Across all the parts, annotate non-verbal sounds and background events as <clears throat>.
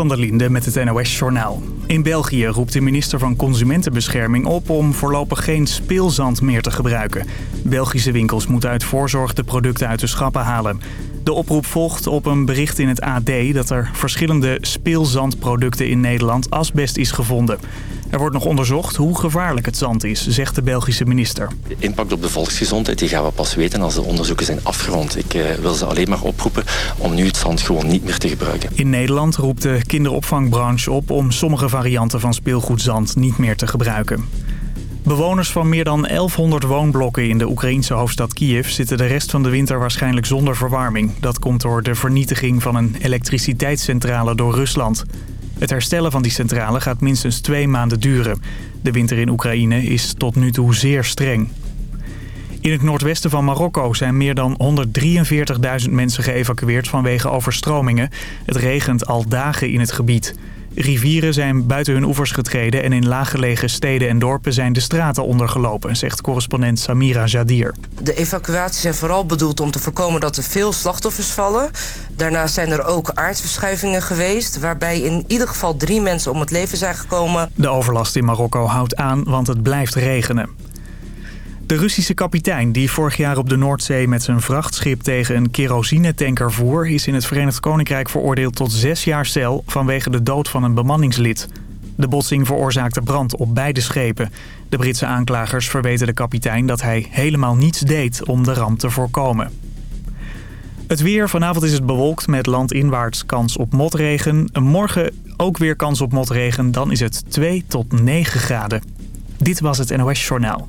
Van der Linde met het NOS-journaal. In België roept de minister van Consumentenbescherming op om voorlopig geen speelzand meer te gebruiken. Belgische winkels moeten uit voorzorg de producten uit de schappen halen. De oproep volgt op een bericht in het AD dat er verschillende speelzandproducten in Nederland asbest is gevonden. Er wordt nog onderzocht hoe gevaarlijk het zand is, zegt de Belgische minister. De impact op de volksgezondheid die gaan we pas weten als de onderzoeken zijn afgerond. Ik eh, wil ze alleen maar oproepen om nu het zand gewoon niet meer te gebruiken. In Nederland roept de kinderopvangbranche op om sommige varianten van speelgoedzand niet meer te gebruiken. Bewoners van meer dan 1100 woonblokken in de Oekraïnse hoofdstad Kiev zitten de rest van de winter waarschijnlijk zonder verwarming. Dat komt door de vernietiging van een elektriciteitscentrale door Rusland. Het herstellen van die centrale gaat minstens twee maanden duren. De winter in Oekraïne is tot nu toe zeer streng. In het noordwesten van Marokko zijn meer dan 143.000 mensen geëvacueerd vanwege overstromingen. Het regent al dagen in het gebied. Rivieren zijn buiten hun oevers getreden en in laaggelegen steden en dorpen zijn de straten ondergelopen, zegt correspondent Samira Jadir. De evacuaties zijn vooral bedoeld om te voorkomen dat er veel slachtoffers vallen. Daarnaast zijn er ook aardverschuivingen geweest, waarbij in ieder geval drie mensen om het leven zijn gekomen. De overlast in Marokko houdt aan, want het blijft regenen. De Russische kapitein die vorig jaar op de Noordzee met zijn vrachtschip tegen een kerosinetanker voer... is in het Verenigd Koninkrijk veroordeeld tot zes jaar cel vanwege de dood van een bemanningslid. De botsing veroorzaakte brand op beide schepen. De Britse aanklagers verweten de kapitein dat hij helemaal niets deed om de ramp te voorkomen. Het weer. Vanavond is het bewolkt met landinwaarts kans op motregen. Morgen ook weer kans op motregen. Dan is het 2 tot 9 graden. Dit was het NOS Journaal.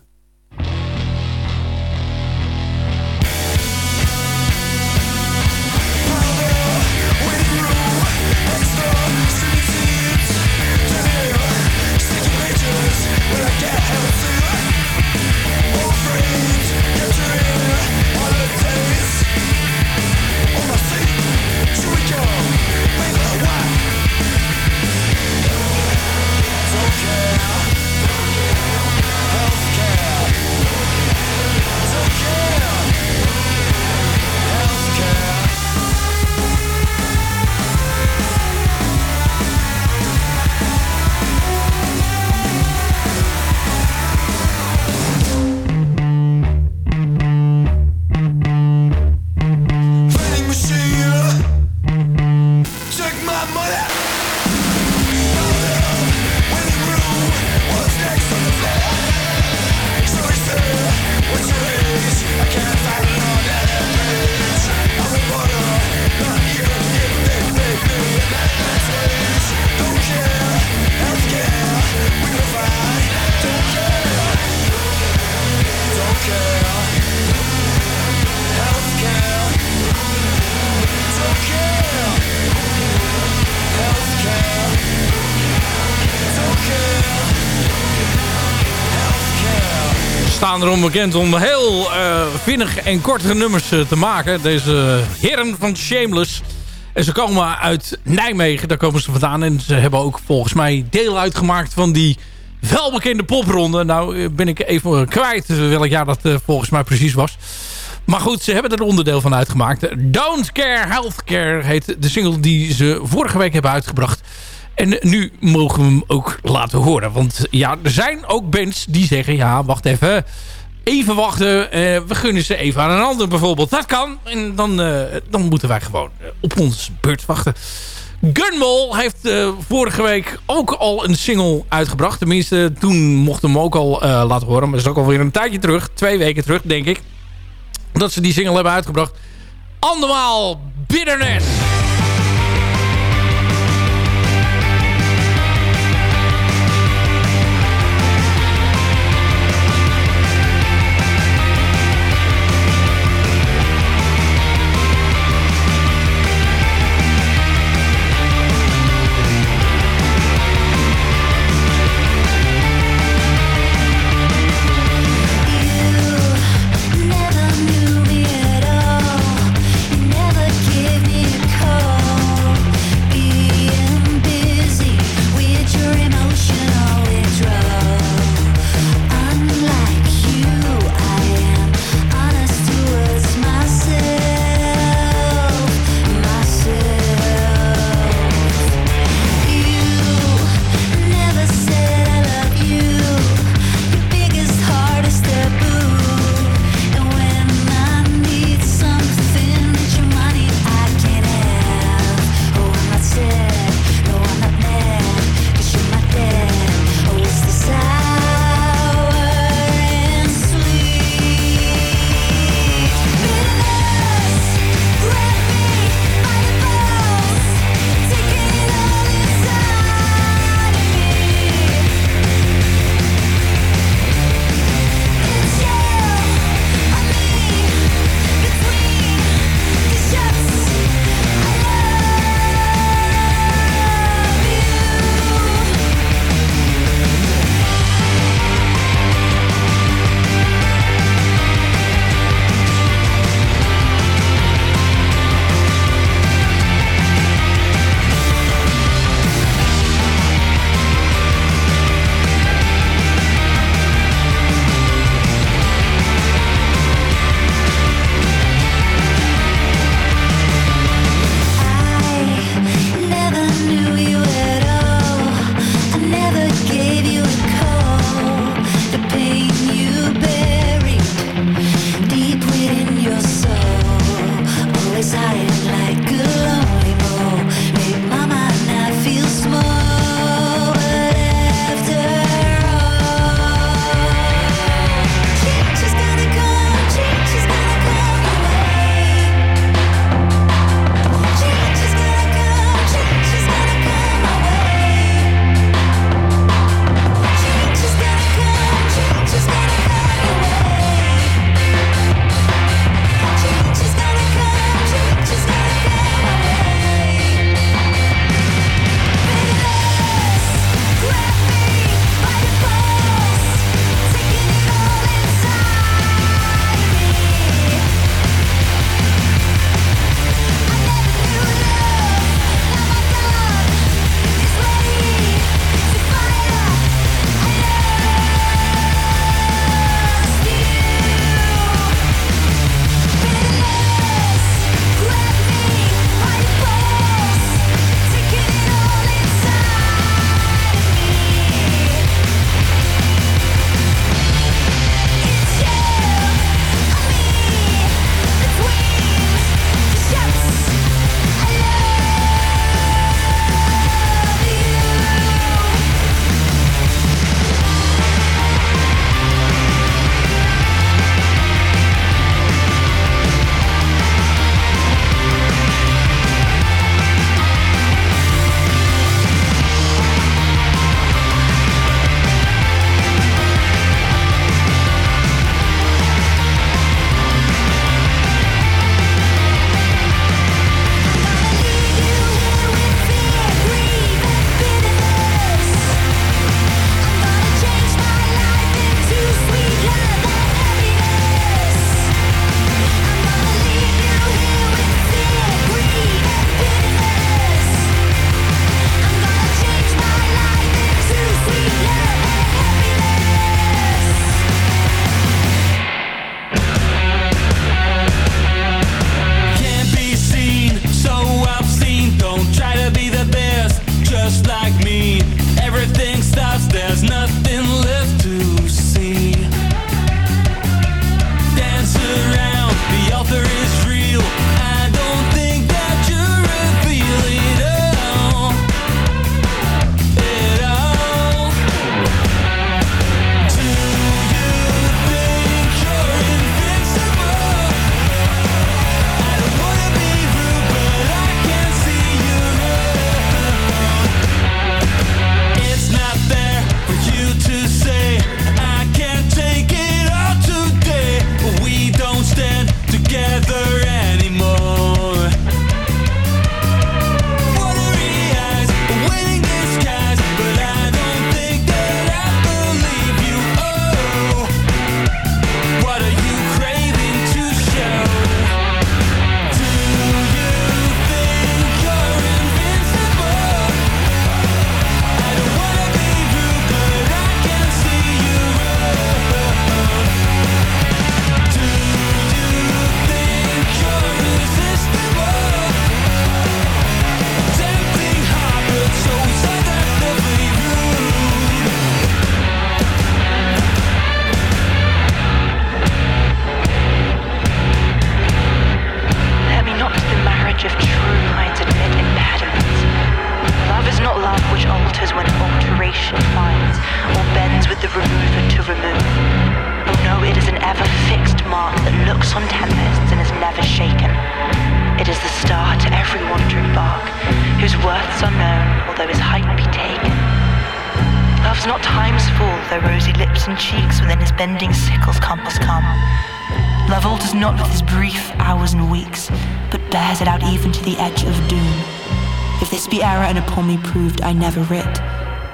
Staan erom bekend om heel eh, vinnig en kortere nummers eh, te maken. Deze heren van Shameless. En ze komen uit Nijmegen, daar komen ze vandaan. En ze hebben ook volgens mij deel uitgemaakt van die welbekende popronde. Nou eh, ben ik even kwijt welk jaar dat volgens mij precies was. Maar goed, ze hebben er onderdeel van uitgemaakt. Don't Care Healthcare heet de single die ze vorige week hebben uitgebracht. En nu mogen we hem ook laten horen. Want ja, er zijn ook bands die zeggen... ja, wacht even, even wachten. eh, we gunnen ze even aan een ander bijvoorbeeld. Dat kan. En dan, eh, dan moeten wij gewoon eh, op ons beurt wachten. Gunmol heeft vorige week ook al een single uitgebracht. Tenminste, toen mochten we hem ook al laten horen. Maar dat is ook alweer een tijdje terug. Twee weken terug, denk ik. Dat ze die single hebben uitgebracht. Andermaal Bitterness.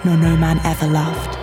nor no man ever loved.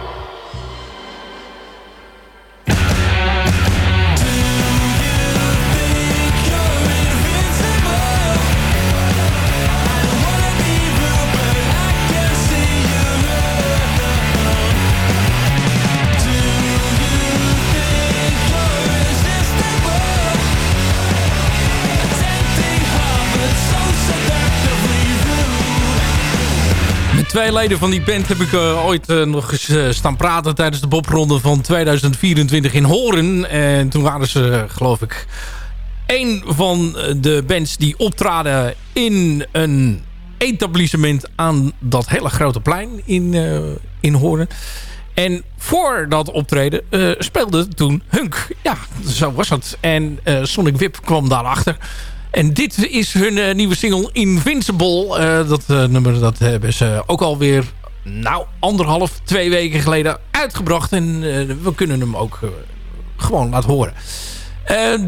twee leden van die band heb ik eh, ooit eh, nog eens eh, staan praten... tijdens de popronde van 2024 in Hoorn. En toen waren ze, geloof ik, een van de bands die optraden... in een etablissement aan dat hele grote plein in, in Horen. En voor dat optreden speelde toen Hunk. Ja, zo was het. En Sonic Wip kwam daarachter... En dit is hun eh, nieuwe single Invincible. Eh, dat eh, nummer dat hebben ze ook alweer nou, anderhalf, twee weken geleden uitgebracht. En we kunnen hem ook gewoon laten horen.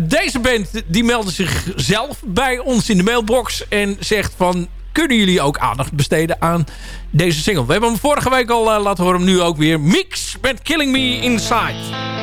Deze band die meldde zichzelf bij ons in de mailbox en zegt van... kunnen jullie ook aandacht besteden aan deze single? We hebben hem vorige week al laten horen, nu ook weer. Mix met Killing Me Inside.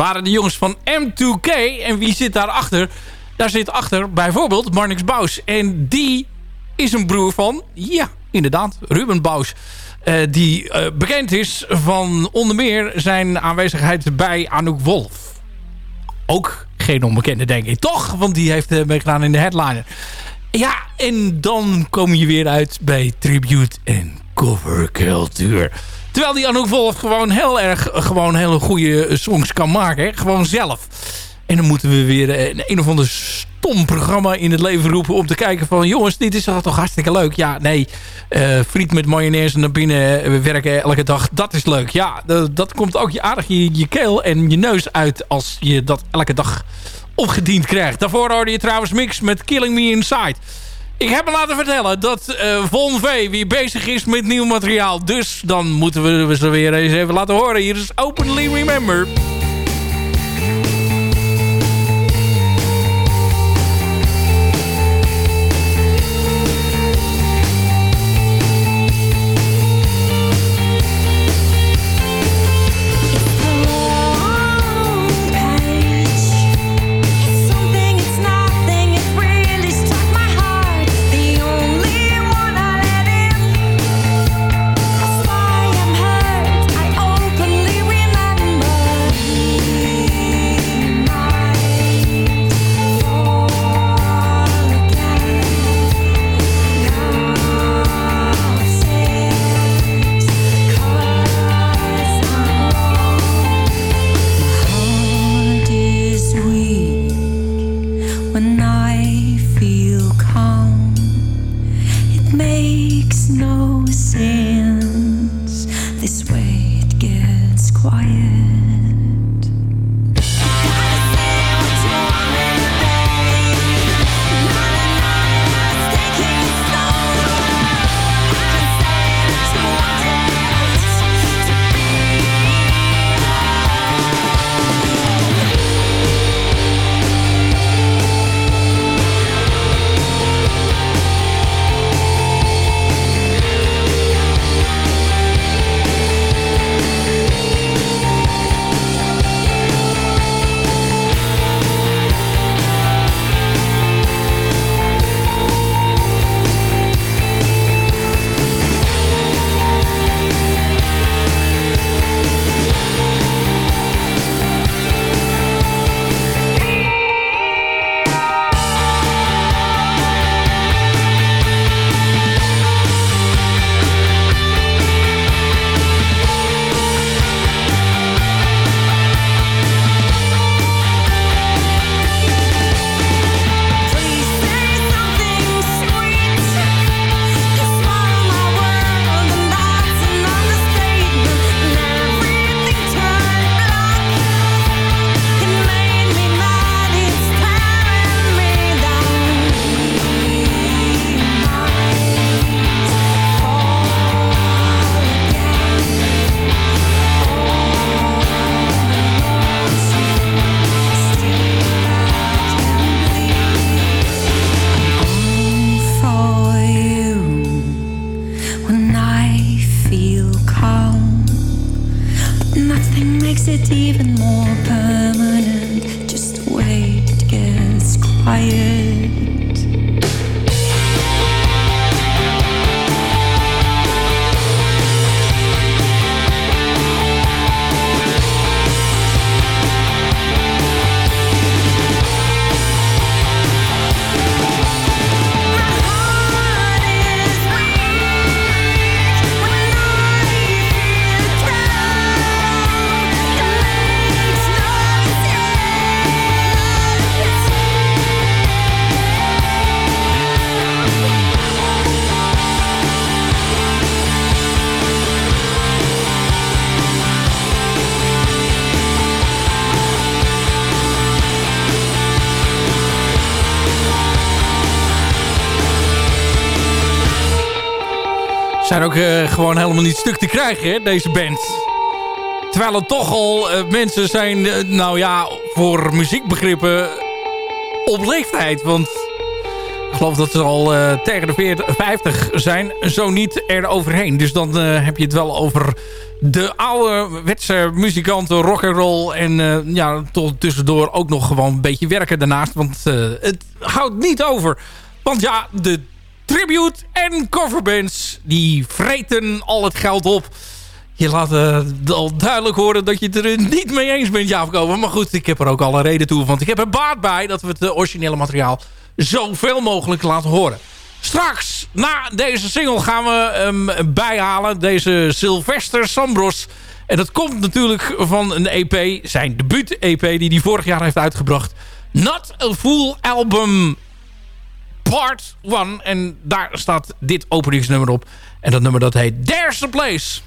Waren de jongens van M2K. En wie zit daarachter? Daar zit achter bijvoorbeeld Marnix Bous. En die is een broer van, ja, inderdaad, Ruben Bous. Eh, die eh, bekend is van onder meer zijn aanwezigheid bij Anouk Wolf. Ook geen onbekende, denk ik. Toch? Want die heeft eh, meegedaan in de headliner. Ja, en dan kom je weer uit bij tribute en covercultuur. Terwijl die Anouk Wolf gewoon heel erg eh, gewoon hele goede songs kan maken. Gewoon zelf. En dan moeten we weer eh, een, een of ander stom programma in het leven roepen... om te kijken van... jongens, dit is toch hartstikke leuk. Ja, nee, eh, friet met mayonaise naar binnen werken elke dag... dat is leuk. Ja, dat, dat komt ook je aardig je, je keel en je neus uit... als je dat elke dag opgediend krijgt. Daarvoor hoorde je trouwens mix met Killing Me Inside... Ik heb me laten vertellen dat eh Von V weer bezig is met nieuw materiaal. Dus dan moeten we ze weer eens even laten horen. Hier is openly remember. Zijn ook eh, gewoon helemaal niet stuk te krijgen, hè, deze band. Terwijl het toch al eh, mensen zijn, eh, nou ja, voor muziekbegrippen op leeftijd. Want ik geloof dat ze al tegen de 40, 50 zijn, zo niet er overheen. Dus dan heb je het wel over de oude wetse muzikanten, rock and roll en ja, tot tussendoor ook nog gewoon een beetje werken daarnaast. Want het houdt niet over. Want ja, de tribute en coverbands die vreten al het geld op. Je laat eh, al duidelijk horen dat je het er niet mee eens bent, Jaap Koper. Maar goed, ik heb er ook alle reden toe. Want ik heb er baat bij dat we het eh, originele materiaal zoveel mogelijk laten horen. Straks, na deze single, gaan we hem bijhalen. Deze Sylvester Sambros. En dat komt natuurlijk van een EP, zijn debuut-EP... die hij vorig jaar heeft uitgebracht. Not a Full Album Part 1. En daar staat dit openingsnummer op. En dat nummer dat heet There's a Place.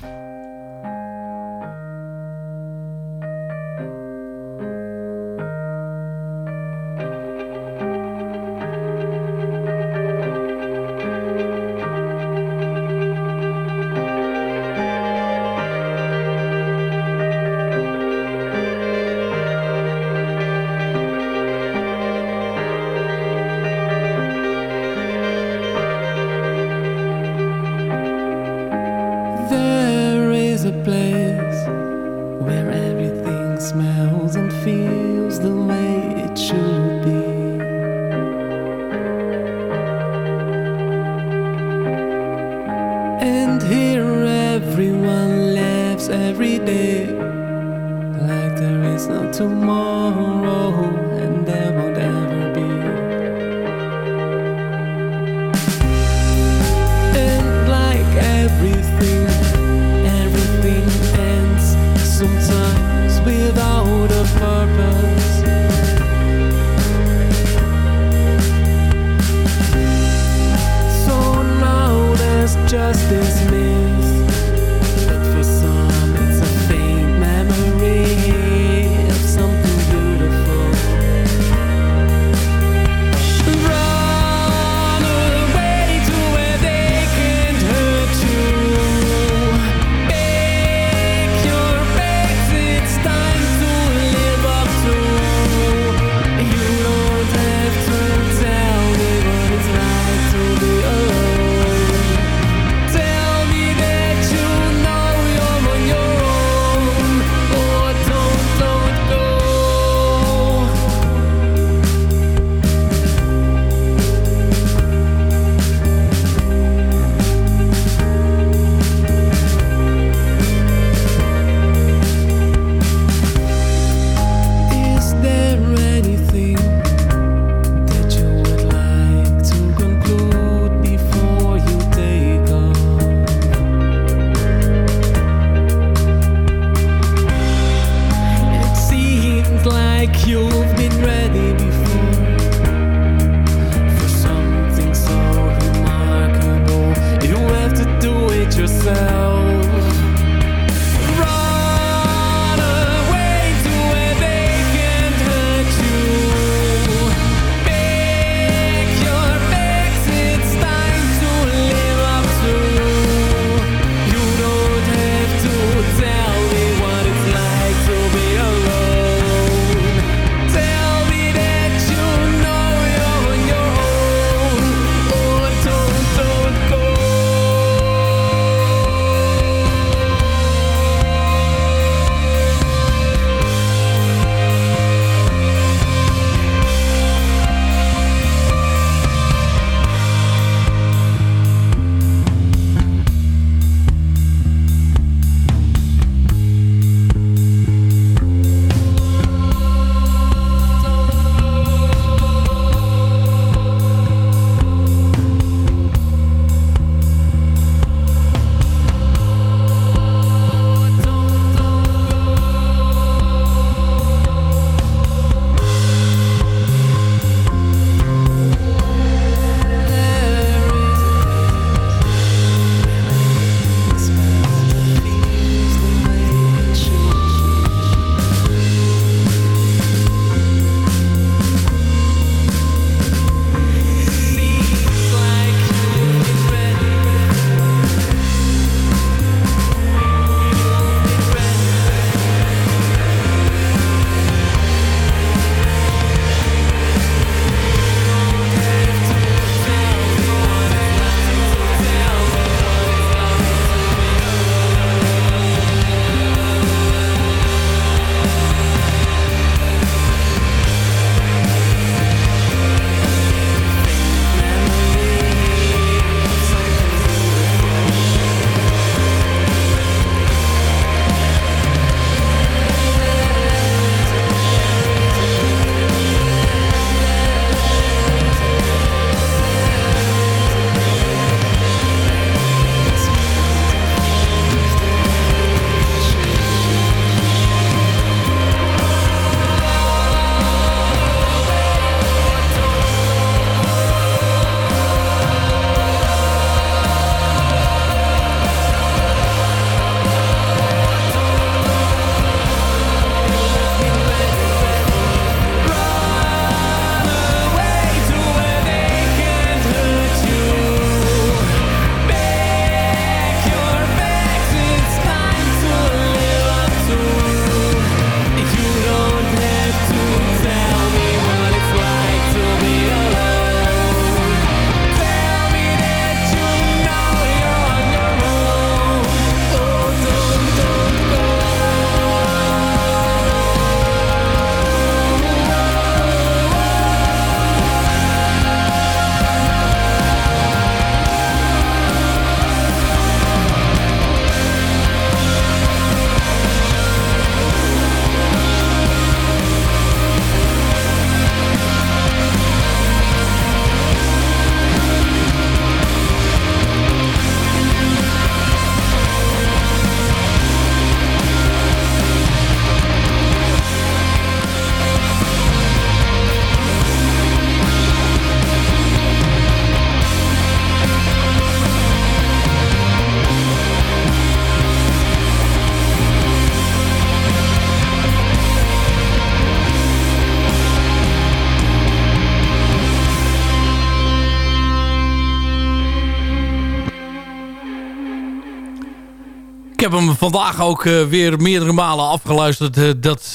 Vandaag ook eh, weer meerdere malen afgeluisterd. eh, dat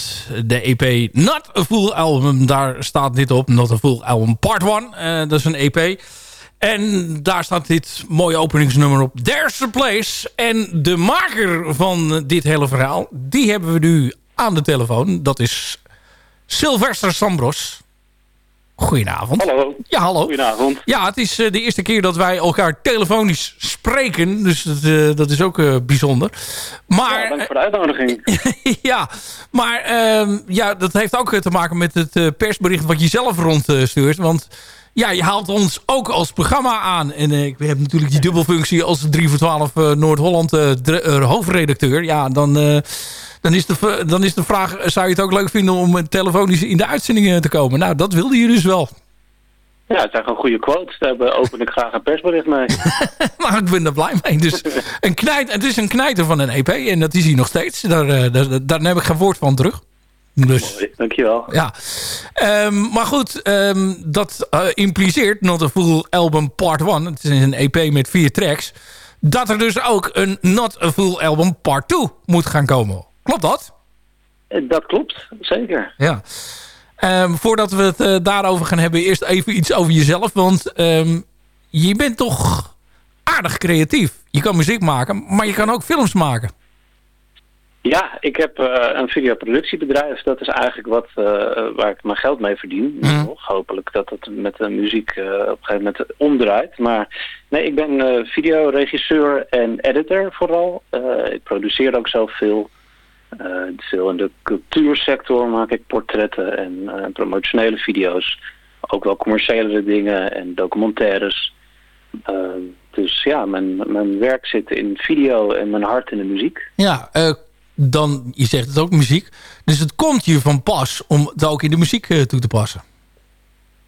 de EP Not a Full Album, daar staat dit op. Not a Full Album Part 1. eh, dat is een EP. En daar staat dit mooie openingsnummer op. There's a Place. En de maker van dit hele verhaal, die hebben we nu aan de telefoon. Dat is Sylvester Sambros. Goedenavond. Hallo. Ja, hallo. Goedenavond. Ja, het is eh, de eerste keer dat wij elkaar telefonisch spreken. Dus dat, eh, dat is ook eh, bijzonder. Maar, Ja, dank voor de uitnodiging. <laughs> ja, maar ehm, ja, dat heeft ook te maken met het persbericht wat je zelf rondstuurt. Want ja, je haalt ons ook als programma aan. En ik heb natuurlijk die dubbelfunctie als 3 voor 12 eh, Noord-Holland dre- hoofdredacteur. Ja, dan, dan, is de, dan is de vraag, zou je het ook leuk vinden om telefonisch in de uitzendingen te komen? Nou, dat wilde je dus wel. Ja, het zijn gewoon goede quotes. Daar open ik graag een persbericht mee. <laughs> Maar ik ben er blij mee. Dus een knijt, het is een knijter van een EP en dat is hij nog steeds. Daar, eh, daar, daar heb ik geen woord van terug. Dus, Dankjewel. ja. Ehm, maar goed, ehm, dat eh, impliceert Not a Full Album Part 1. Het is een EP met vier tracks. Dat er dus ook een Not a Full Album Part 2 moet gaan komen. Klopt dat? Eh, Dat klopt, zeker. Ja. Ehm, voordat we het eh, daarover gaan hebben, eerst even iets over jezelf. Want ehm, je bent toch aardig creatief. Je kan muziek maken, maar je kan ook films maken. Ja, ik heb eh, een videoproductiebedrijf. Dat is eigenlijk wat, waar ik mijn geld mee verdien. Mhm. Nog. Hopelijk dat het met de muziek op een gegeven moment omdraait. Maar nee, ik ben videoregisseur en editor vooral. Ik produceer ook zoveel. Eh veel in de cultuursector maak ik portretten en eh, promotionele video's. Ook wel commerciële dingen en documentaires. Eh, dus ja, mijn, mijn werk zit in video en mijn hart in de muziek. Ja, eh, dan, je zegt het ook muziek. Dus het komt je van pas om het ook in de muziek eh, toe te passen.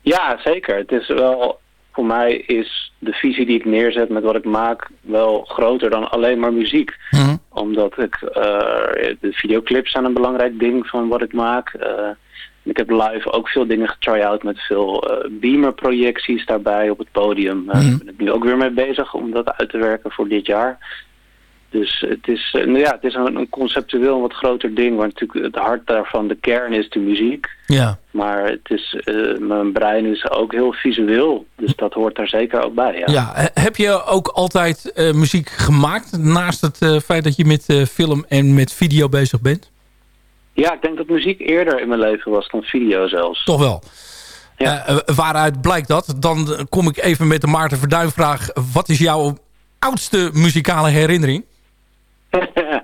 Ja, zeker. Het is wel, voor mij is de visie die ik neerzet met wat ik maak wel groter dan alleen maar muziek. Omdat ik, eh, de videoclips zijn een belangrijk ding van wat ik maak. Eh, ik heb live ook veel dingen getry-out met veel eh beamer-projecties daarbij op het podium. Eh, Daar ben ik nu ook weer mee bezig om dat uit te werken voor dit jaar. Dus het is, eh, nou ja, het is een, een conceptueel wat groter ding, waar natuurlijk het hart daarvan, de kern is de muziek. Ja. Maar het is, eh, mijn brein is ook heel visueel. Dus dat hoort daar zeker ook bij. Ja, Ja, he- heb je ook altijd eh, muziek gemaakt naast het feit dat je met film en met video bezig bent? Ja, ik denk dat muziek eerder in mijn leven was dan video zelfs. Toch wel. Eh, waaruit blijkt dat? Dan kom ik even met de Maarten Verduin vraag. Wat is jouw oudste muzikale herinnering? <laughs>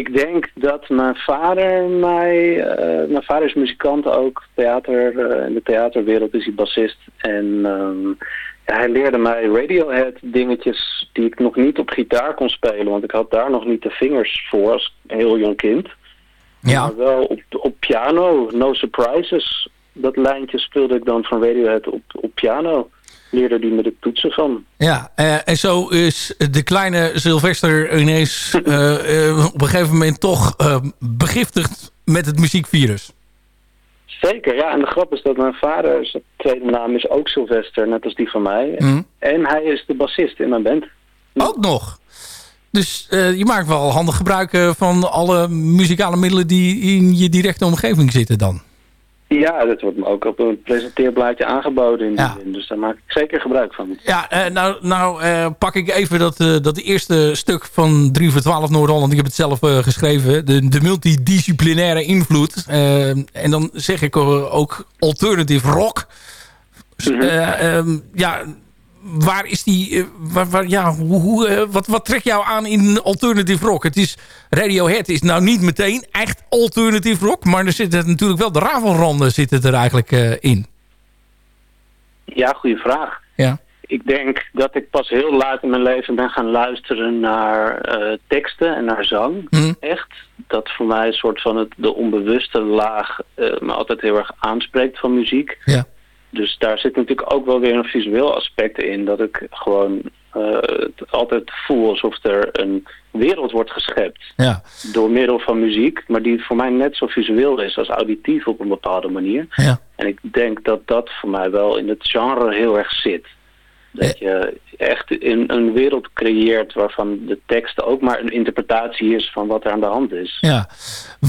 ik denk dat mijn vader mij... eh, mijn vader is muzikant ook. Theater, eh, in de theaterwereld is hij bassist. En ehm, ja, hij leerde mij Radiohead dingetjes die ik nog niet op gitaar kon spelen. Want ik had daar nog niet de vingers voor als heel jong kind. Ja. Maar wel op, op piano, No Surprises. Dat lijntje speelde ik dan van Radiohead op, op piano. Leerde die met de toetsen van. Ja, eh, en zo is de kleine Sylvester ineens <laughs> eh, eh, op een gegeven moment toch begiftigd met het muziekvirus. Zeker, ja. En de grap is dat mijn vader, zijn tweede naam is ook Sylvester, net als die van mij. Mhm. En hij is de bassist in mijn band. Ook nog. Dus je maakt wel handig gebruik van alle muzikale middelen die in je directe omgeving zitten dan. Ja, dat wordt me ook op een presenteerblaadje aangeboden in. Dus daar maak ik zeker gebruik van. Ja, eh, nou, nou eh, pak ik even dat, eh, dat eerste stuk van 3 voor 12 Noord-Holland. Ik heb het zelf geschreven. De, de multidisciplinaire invloed. En dan zeg ik ook alternative rock. Eh, ehm, ja, waar is die... eh, waar, waar- ja, hoe, hoe, eh, wat, wat trekt jou aan in alternative rock? Het is, Radiohead is nou niet meteen echt alternative rock. Maar er zitten natuurlijk wel de ravelranden zitten er eigenlijk eh, in. Ja, goede vraag. Ja. Ik denk dat ik pas heel laat in mijn leven ben gaan luisteren naar teksten en naar zang. Echt. Dat voor mij een soort van het, de onbewuste laag me altijd heel erg aanspreekt van muziek. Ja. Dus daar zit natuurlijk ook wel weer een visueel aspect in. Dat ik gewoon eh, het altijd voel alsof er een wereld wordt geschept. Ja. Door middel van muziek. Maar die voor mij net zo visueel is als auditief op een bepaalde manier. Ja. En ik denk dat dat voor mij wel in het genre heel erg zit. Dat je echt in een wereld creëert waarvan de tekst ook maar een interpretatie is van wat er aan de hand is. Ja.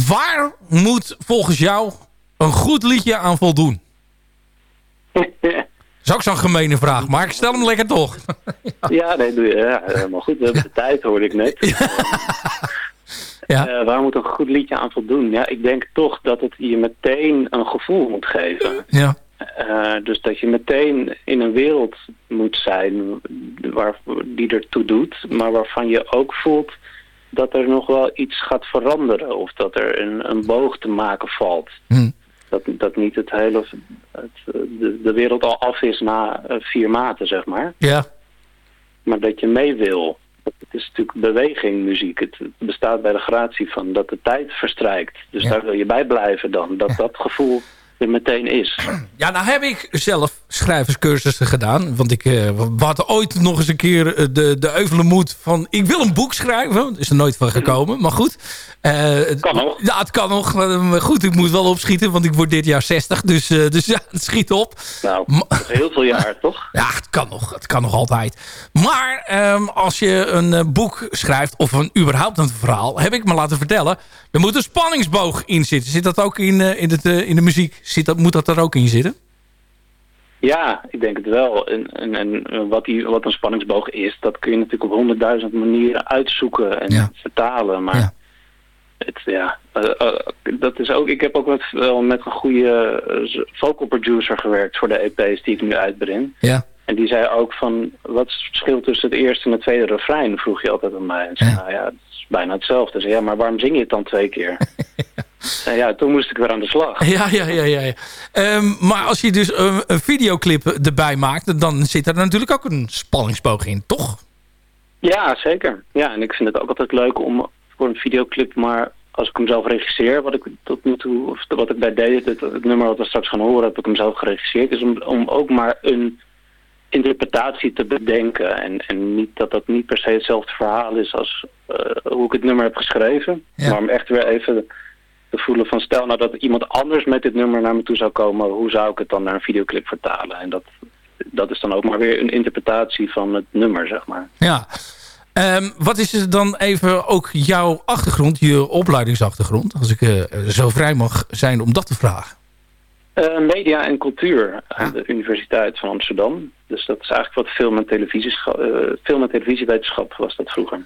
Waar moet volgens jou een goed liedje aan voldoen? Dat is ook zo'n gemene vraag, maar ik stel hem lekker toch. <laughs> Ja, nee, doe je. Ja, helemaal goed. We hebben de tijd, hoorde ik net. <laughs> Ja. Eh, waar moet een goed liedje aan voldoen? Ja, ik denk toch dat het je meteen een gevoel moet geven. Ja. Eh, dus dat je meteen in een wereld moet zijn waar, die ertoe doet, maar waarvan je ook voelt dat er nog wel iets gaat veranderen. Of dat er een, een boog te maken valt. Hm. Dat, dat niet het hele, het, de, de wereld al af is na eh, vier maten, zeg maar. Ja. Maar dat je mee wil. Het is natuurlijk beweging, muziek. Het het bestaat bij de gratie van dat de tijd verstrijkt. Dus daar wil je bij blijven dan. Dat dat gevoel er meteen is. <clears throat> Ja, nou heb ik zelf schrijverscursussen gedaan. Want ik eh, we hadden ooit nog eens een keer eh, de, de euvele moed van... ik wil een boek schrijven. Is er nooit van gekomen, maar goed. Het kan nog. Ja, het kan nog. Maar goed, ik moet wel opschieten, want ik word dit jaar 60. Dus, eh, dus ja, het schiet op. Nou, dat is heel veel jaar, toch? <laughs> Ja, het kan nog. Het kan nog altijd. Maar ehm, als je een eh, boek schrijft, of een, überhaupt een verhaal... heb ik me laten vertellen, er moet een spanningsboog in zitten. Zit dat ook in, eh, in, het, eh, in de muziek? Zit dat, moet dat er ook in zitten? Ja, ik denk het wel. En, en, en wat, die, wat een spanningsboog is, dat kun je natuurlijk op honderdduizend manieren uitzoeken en vertalen. Maar het, ja, eh, eh, dat is ook, ik heb ook met, wel met een goede eh, vocal producer gewerkt voor de EP's die ik nu uitbreng. Ja. En die zei ook van, wat is het verschil tussen het eerste en het tweede refrein, vroeg je altijd aan mij. En zei, nou ja, het is bijna hetzelfde. Zei, ja, maar waarom zing je het dan twee keer? <laughs> ja, toen moest ik weer aan de slag. <laughs> Ja, ja, ja. ja, ja. Ehm, maar als je dus een, een videoclip erbij maakt... dan zit er natuurlijk ook een spanningsboog in, toch? Ja, zeker. Ja, en ik vind het ook altijd leuk om voor een videoclip, maar als ik hem zelf regisseer, wat ik tot nu toe, of wat ik bij deed, het, het nummer wat we straks gaan horen, heb ik hem zelf geregisseerd, is om, om ook maar een interpretatie te bedenken. En, en niet dat dat niet per se hetzelfde verhaal is als eh, hoe ik het nummer heb geschreven, maar om echt weer even te voelen van stel nou dat iemand anders met dit nummer naar me toe zou komen, hoe zou ik het dan naar een videoclip vertalen? En dat, dat is dan ook maar weer een interpretatie van het nummer, zeg maar. Ja. Ehm, wat is er dan even ook jouw achtergrond, je opleidingsachtergrond? Als ik eh, zo vrij mag zijn om dat te vragen. Eh, media en cultuur aan de Universiteit van Amsterdam. Dus dat is eigenlijk wat film- en, eh, film en televisiewetenschap was dat vroeger.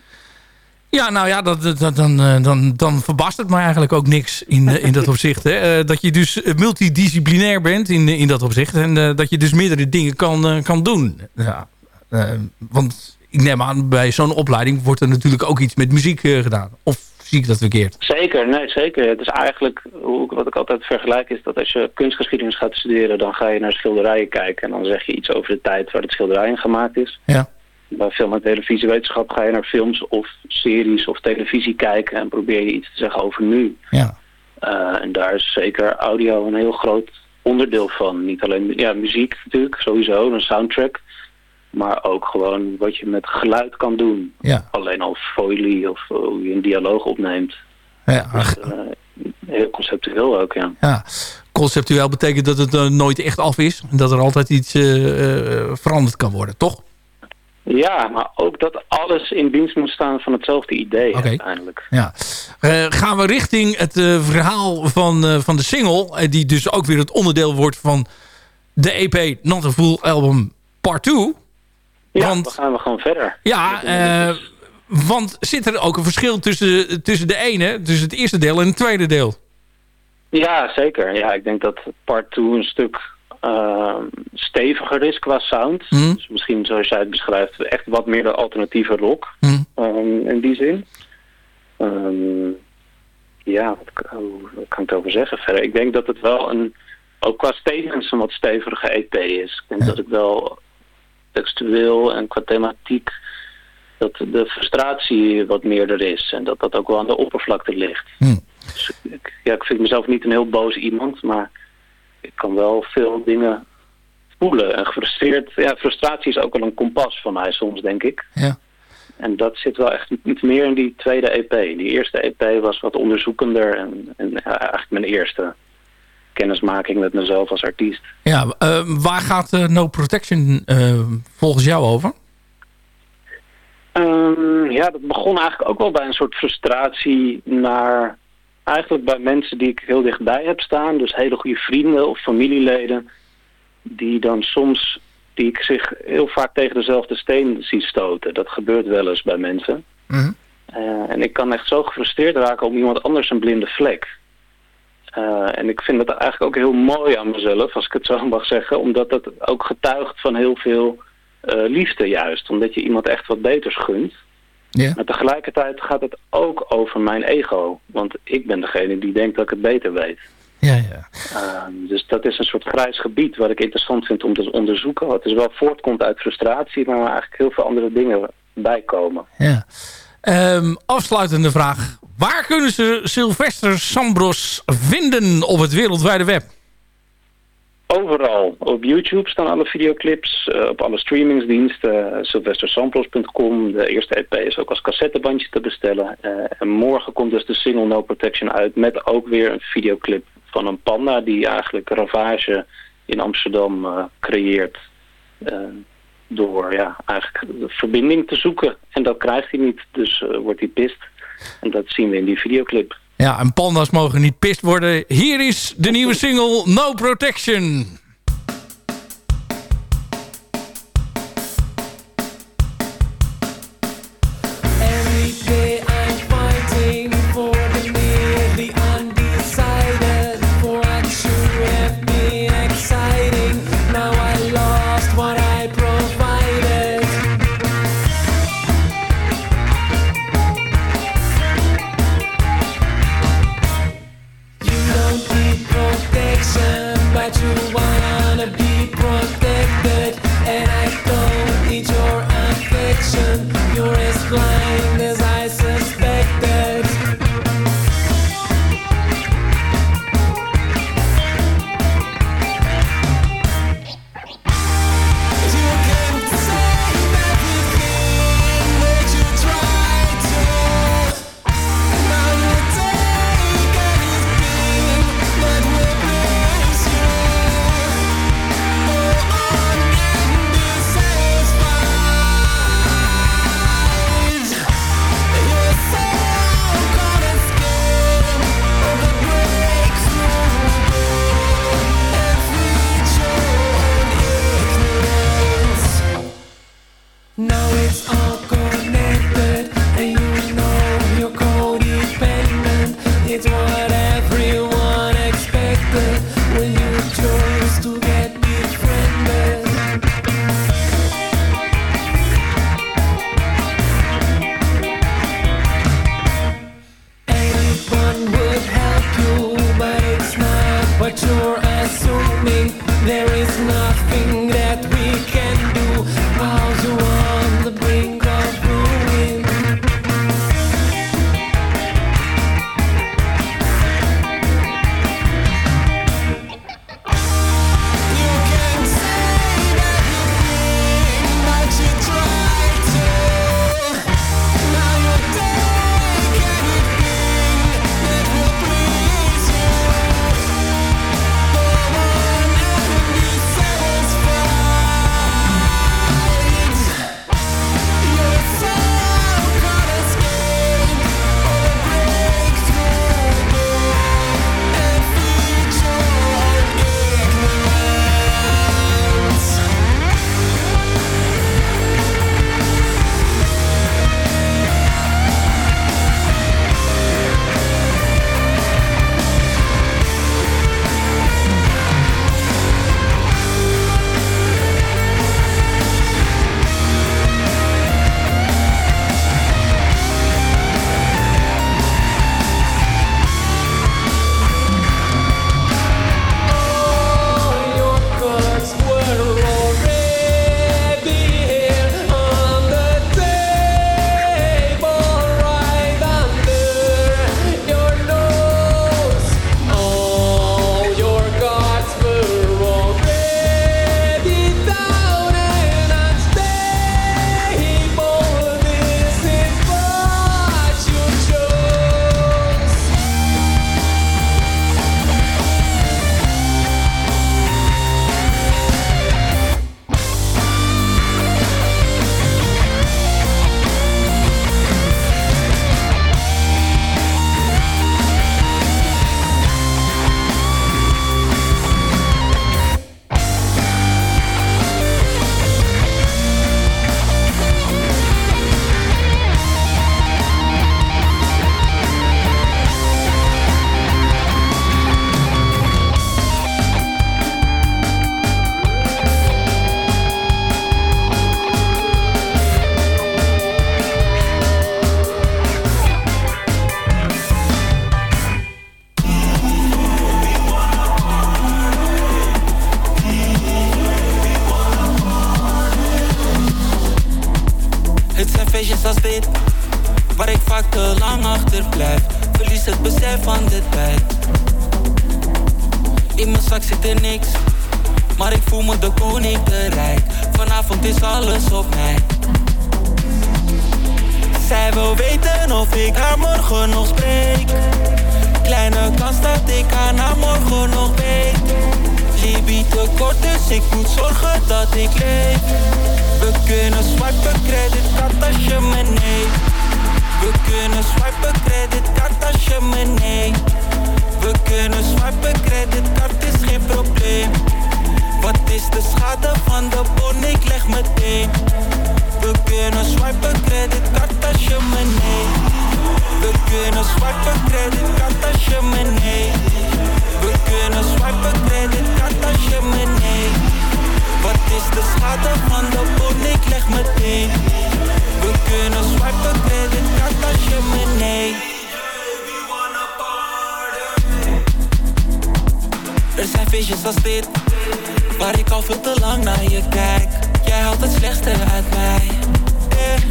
Ja, nou ja, dat, dat, dat- dan, eh, dan, dan verbaast het me eigenlijk ook niks in, eh, in dat opzicht. Hè? Eh, dat je dus eh, multidisciplinair bent in, in dat opzicht. En eh, dat je dus meerdere dingen kan, eh, kan doen. Ja, eh, want ik neem aan, bij zo'n opleiding wordt er natuurlijk ook iets met muziek eh, gedaan. Of zie ik dat verkeerd? Zeker, nee zeker. Het is eigenlijk, hoe, ik- wat ik altijd vergelijk is dat als je kunstgeschiedenis gaat studeren, dan ga je naar schilderijen kijken. En dan zeg je iets over de tijd waar het schilderij in gemaakt is. Ja. Bij film- en televisiewetenschap ga je naar films of series of televisie kijken en probeer je iets te zeggen over nu. Ja. Eh, en daar is zeker audio een heel groot onderdeel van. Niet alleen ja, muziek natuurlijk, sowieso, een soundtrack. Maar ook gewoon wat je met geluid kan doen. Ja. Alleen al foley of eh, hoe je een dialoog opneemt. Ja, Dus, eh, heel conceptueel ook, ja. ja. Conceptueel betekent dat het nooit echt af is. En dat er altijd iets veranderd kan worden, toch? Ja, maar ook dat alles in dienst moet staan van hetzelfde idee uiteindelijk. Ja. Eh, gaan we richting het eh, verhaal van, eh, van de single. die dus ook weer het onderdeel wordt van de EP Not a Full Album Part 2. Ja, Want- dan gaan we gewoon verder. Ja, want zit er ook een verschil tussen, tussen de ene, tussen het eerste deel en het tweede deel? Ja, zeker. Ja, ik denk dat part 2 een stuk eh, steviger is qua sound. Mhm. Dus misschien zoals jij het beschrijft, echt wat meer de alternatieve rock. Mhm. ehm, in die zin. Ehm, ja, wat, kan- hoe- wat kan ik erover zeggen verder? Ik denk dat het wel een, ook qua statements een wat stevige EP is. Ik denk dat het wel textueel en qua thematiek dat de frustratie wat meerder is. En dat dat ook wel aan de oppervlakte ligt. Dus ik, ja, ik vind mezelf niet een heel boos iemand, maar ik kan wel veel dingen voelen. En gefrustreerd, ja, frustratie is ook wel een kompas van mij soms, denk ik. Ja. En dat zit wel echt iets meer in die tweede EP. Die eerste EP was wat onderzoekender en, en ja, eigenlijk mijn eerste kennismaking met mezelf als artiest. Ja, eh, waar gaat eh, No Protection eh, volgens jou over? Ehm, ja, dat begon eigenlijk ook wel bij een soort frustratie naar eigenlijk bij mensen die ik heel dichtbij heb staan. Dus hele goede vrienden of familieleden die dan soms, die ik zich heel vaak tegen dezelfde steen zie stoten. Dat gebeurt wel eens bij mensen. Eh, en ik kan echt zo gefrustreerd raken om iemand anders een blinde vlek. Eh, en ik vind dat eigenlijk ook heel mooi aan mezelf, als ik het zo <laughs> mag zeggen. Omdat dat ook getuigt van heel veel eh, liefde juist. Omdat je iemand echt wat beters gunt. Maar tegelijkertijd gaat het ook over mijn ego. Want ik ben degene die denkt dat ik het beter weet. Ja, ja. Ehm, dus dat is een soort grijs gebied wat ik interessant vind om te onderzoeken. Wat dus wel voortkomt uit frustratie, maar waar eigenlijk heel veel andere dingen bij komen. ja. Ehm, afsluitende vraag. Waar kunnen ze Sylvester Sambros vinden op het wereldwijde web? Overal. Op YouTube staan alle videoclips. eh, op alle streamingsdiensten. Uh, SylvesterSamples.com. De eerste EP is ook als cassettebandje te bestellen. Eh, en morgen komt dus de single No Protection uit. Met ook weer een videoclip van een panda. Die eigenlijk ravage in Amsterdam eh, creëert. eh, door ja, eigenlijk de verbinding te zoeken. En dat krijgt hij niet. Dus eh, wordt hij pist. En dat zien we in die videoclip. Ja, en panda's mogen niet pist worden. Hier is de nieuwe single No Protection. Swipen, creditcard als je me neemt. We kunnen swipen, creditcard is geen probleem. Wat is de schade van de bon? Ik leg meteen. We kunnen swipen, creditcard als je me neemt. We kunnen swipen, creditcard als je me neemt. We kunnen swipen, creditcard als je me neemt. Wat is de schade van de bon? Ik leg meteen. We kunnen swipen, creditcard als je me neemt. Er zijn feestjes als dit, waar ik al veel te lang naar je kijk. Jij haalt het slechtste uit mij. Eh.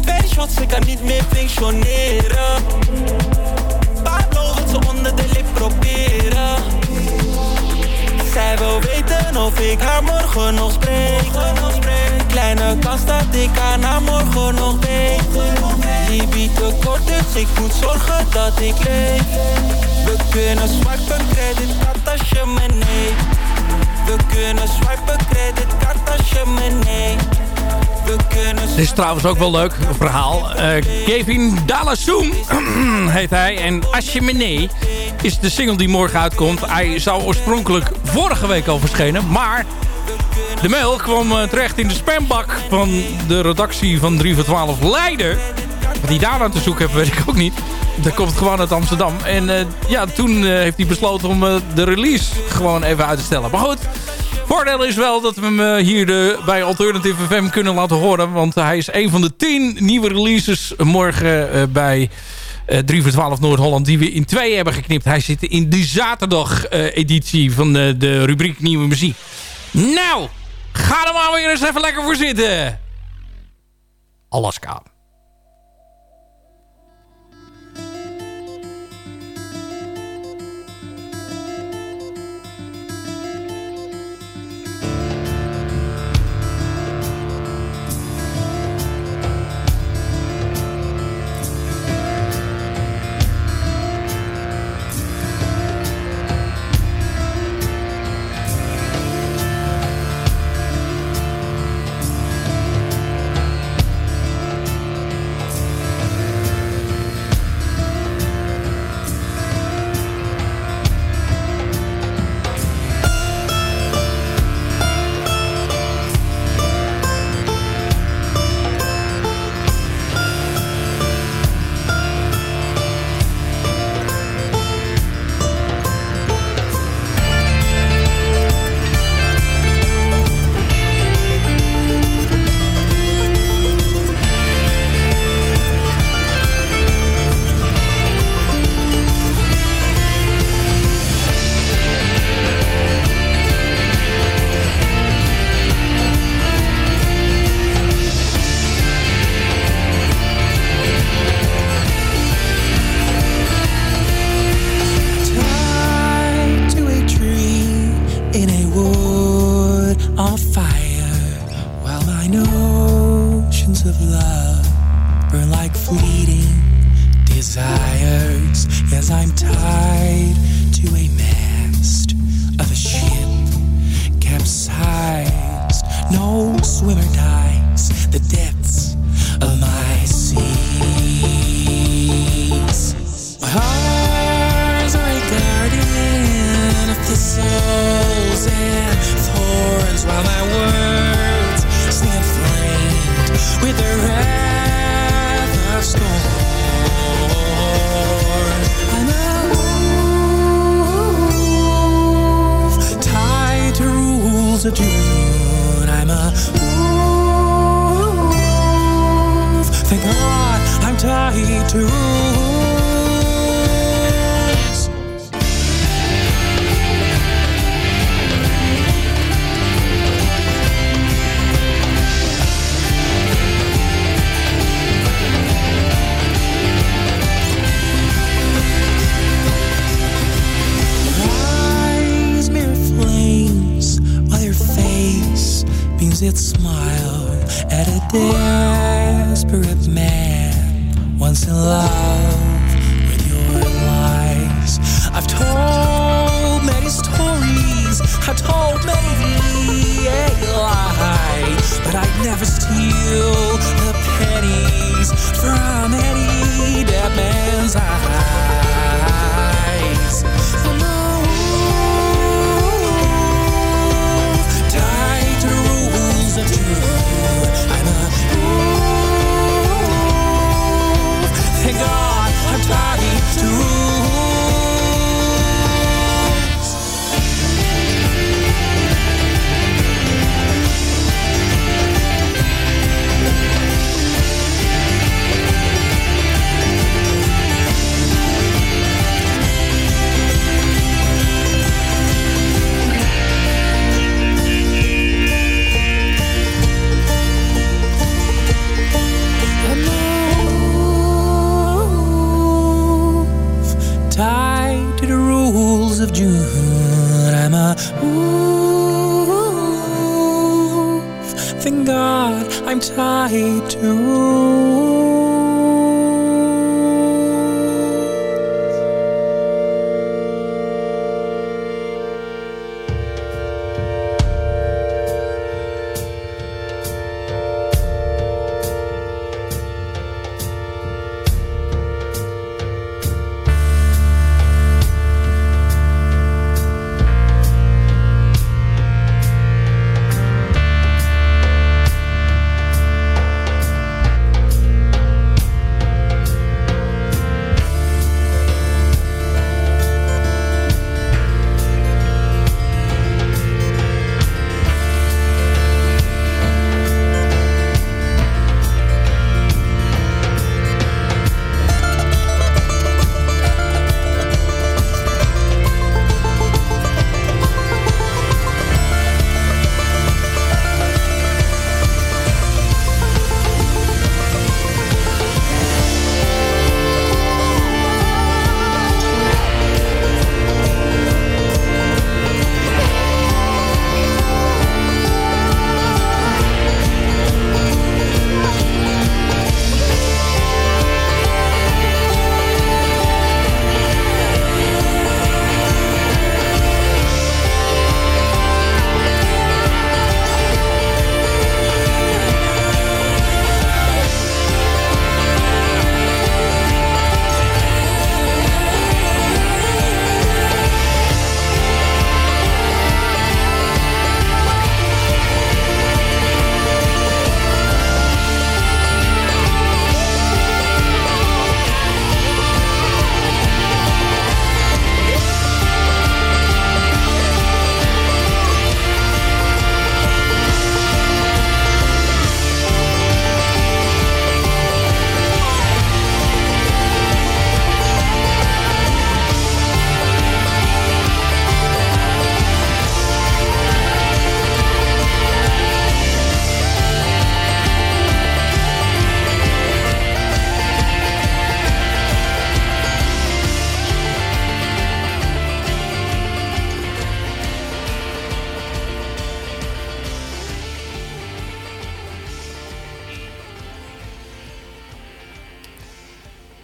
Twee shots, ik kan niet meer functioneren. Pablo wil ze onder de lip proberen. Zij wil weten of ik haar morgen nog spreek. Kleine kans dat ik haar na morgen nog weet. Die biedt te kort, dus ik moet zorgen dat ik leef. We kunnen swipen, creditcard als je me. We kunnen swipen, creditcard als je me neemt. Het is trouwens ook wel leuk, verhaal. Eh, Kevin Dalassoum <clears throat> heet hij. En Ashemene is de single die morgen uitkomt. Hij zou oorspronkelijk vorige week al verschenen. Maar de mail kwam eh, terecht in de spambak van de redactie van 3 voor 12 Leiden. Wat hij daar aan te zoeken heeft, weet ik ook niet. Dat komt gewoon uit Amsterdam. En eh, ja, toen eh, heeft hij besloten om de release gewoon even uit te stellen. Maar goed, voordeel is wel dat we hem hier de, bij Alternative FM kunnen laten horen. Want hij is een van de 10 nieuwe releases morgen bij eh 3 voor 12 Noord-Holland... die we in twee hebben geknipt. Hij zit in de zaterdag-editie van de, de rubriek Nieuwe Muziek. Nou, ga er maar weer eens even lekker voor zitten. Alaska.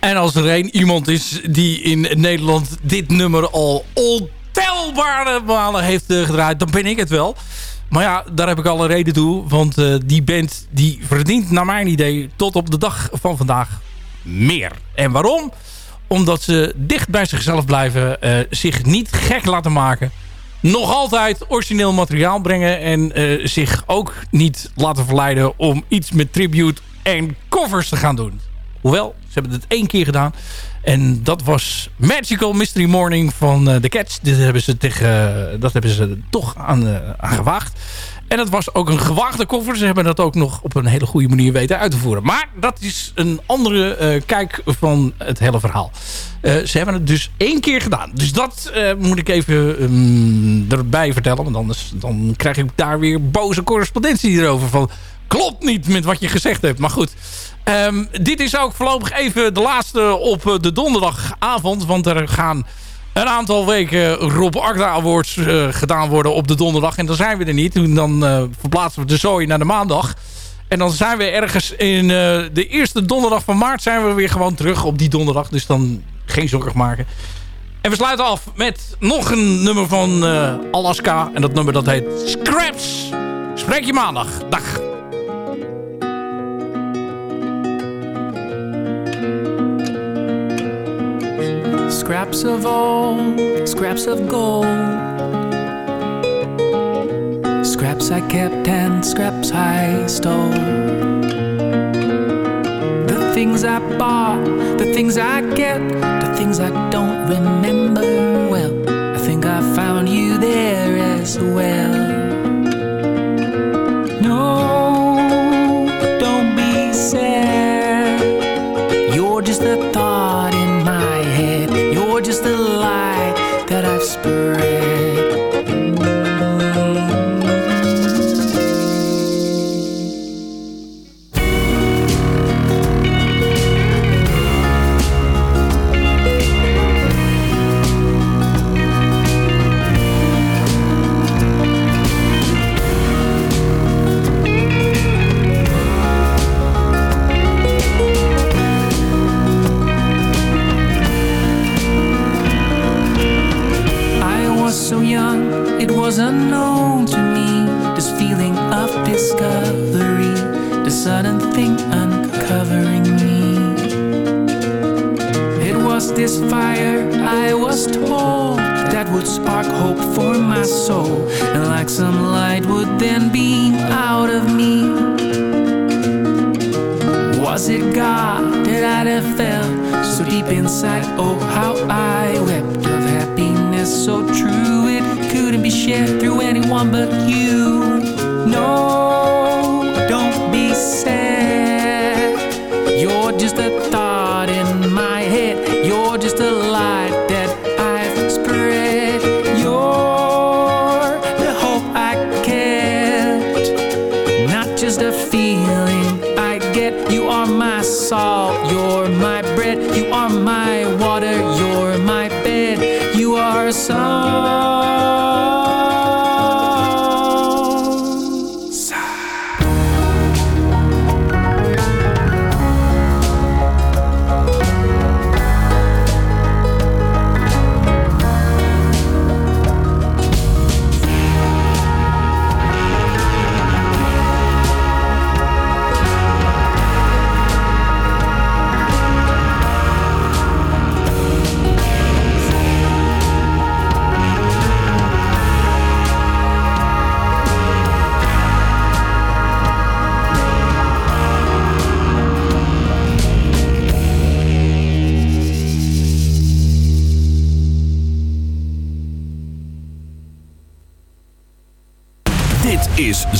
En als er één iemand is die in Nederland dit nummer al ontelbare malen heeft eh, gedraaid, dan ben ik het wel. Maar ja, daar heb ik al een reden toe. Want eh, die band die verdient naar mijn idee tot op de dag van vandaag meer. En waarom? Omdat ze dicht bij zichzelf blijven. eh, zich niet gek laten maken. Nog altijd origineel materiaal brengen. En zich ook niet laten verleiden om iets met tribute en covers te gaan doen. Hoewel, ze hebben het één keer gedaan. En dat was Magical Mystery Morning van eh, The Cats. Dit hebben ze tegen, eh, dat hebben ze toch aan, eh, aan gewaagd. En dat was ook een gewaagde cover. Ze hebben dat ook nog op een hele goede manier weten uit te voeren. Maar dat is een andere eh, kijk van het hele verhaal. Eh, ze hebben het dus één keer gedaan. Dus dat eh, moet ik even ehm, erbij vertellen. Want anders dan krijg ik daar weer boze correspondentie erover. Van, klopt niet met wat je gezegd hebt. Maar goed. Ehm, dit is ook voorlopig even de laatste op de donderdagavond. Want er gaan een aantal weken Rob Agda Awards eh, gedaan worden op de donderdag. En dan zijn we er niet. Dan eh, verplaatsen we de zooi naar de maandag. En dan zijn we ergens in eh, de eerste donderdag van maart zijn we weer gewoon terug op die donderdag. Dus dan geen zorgen maken. En we sluiten af met nog een nummer van Alaska. En dat nummer dat heet Scraps. Spreek je maandag. Dag. Scraps of old, scraps of gold. Scraps I kept and scraps I stole. The things I bought, the things I get, the things I don't remember well. I think I found you there as well. Was this fire I was told that would spark hope for my soul, and like some light would then beam out of me. Was it God that I'd have felt so deep inside? Oh, how I wept of happiness so true it couldn't be shared through anyone but you. No,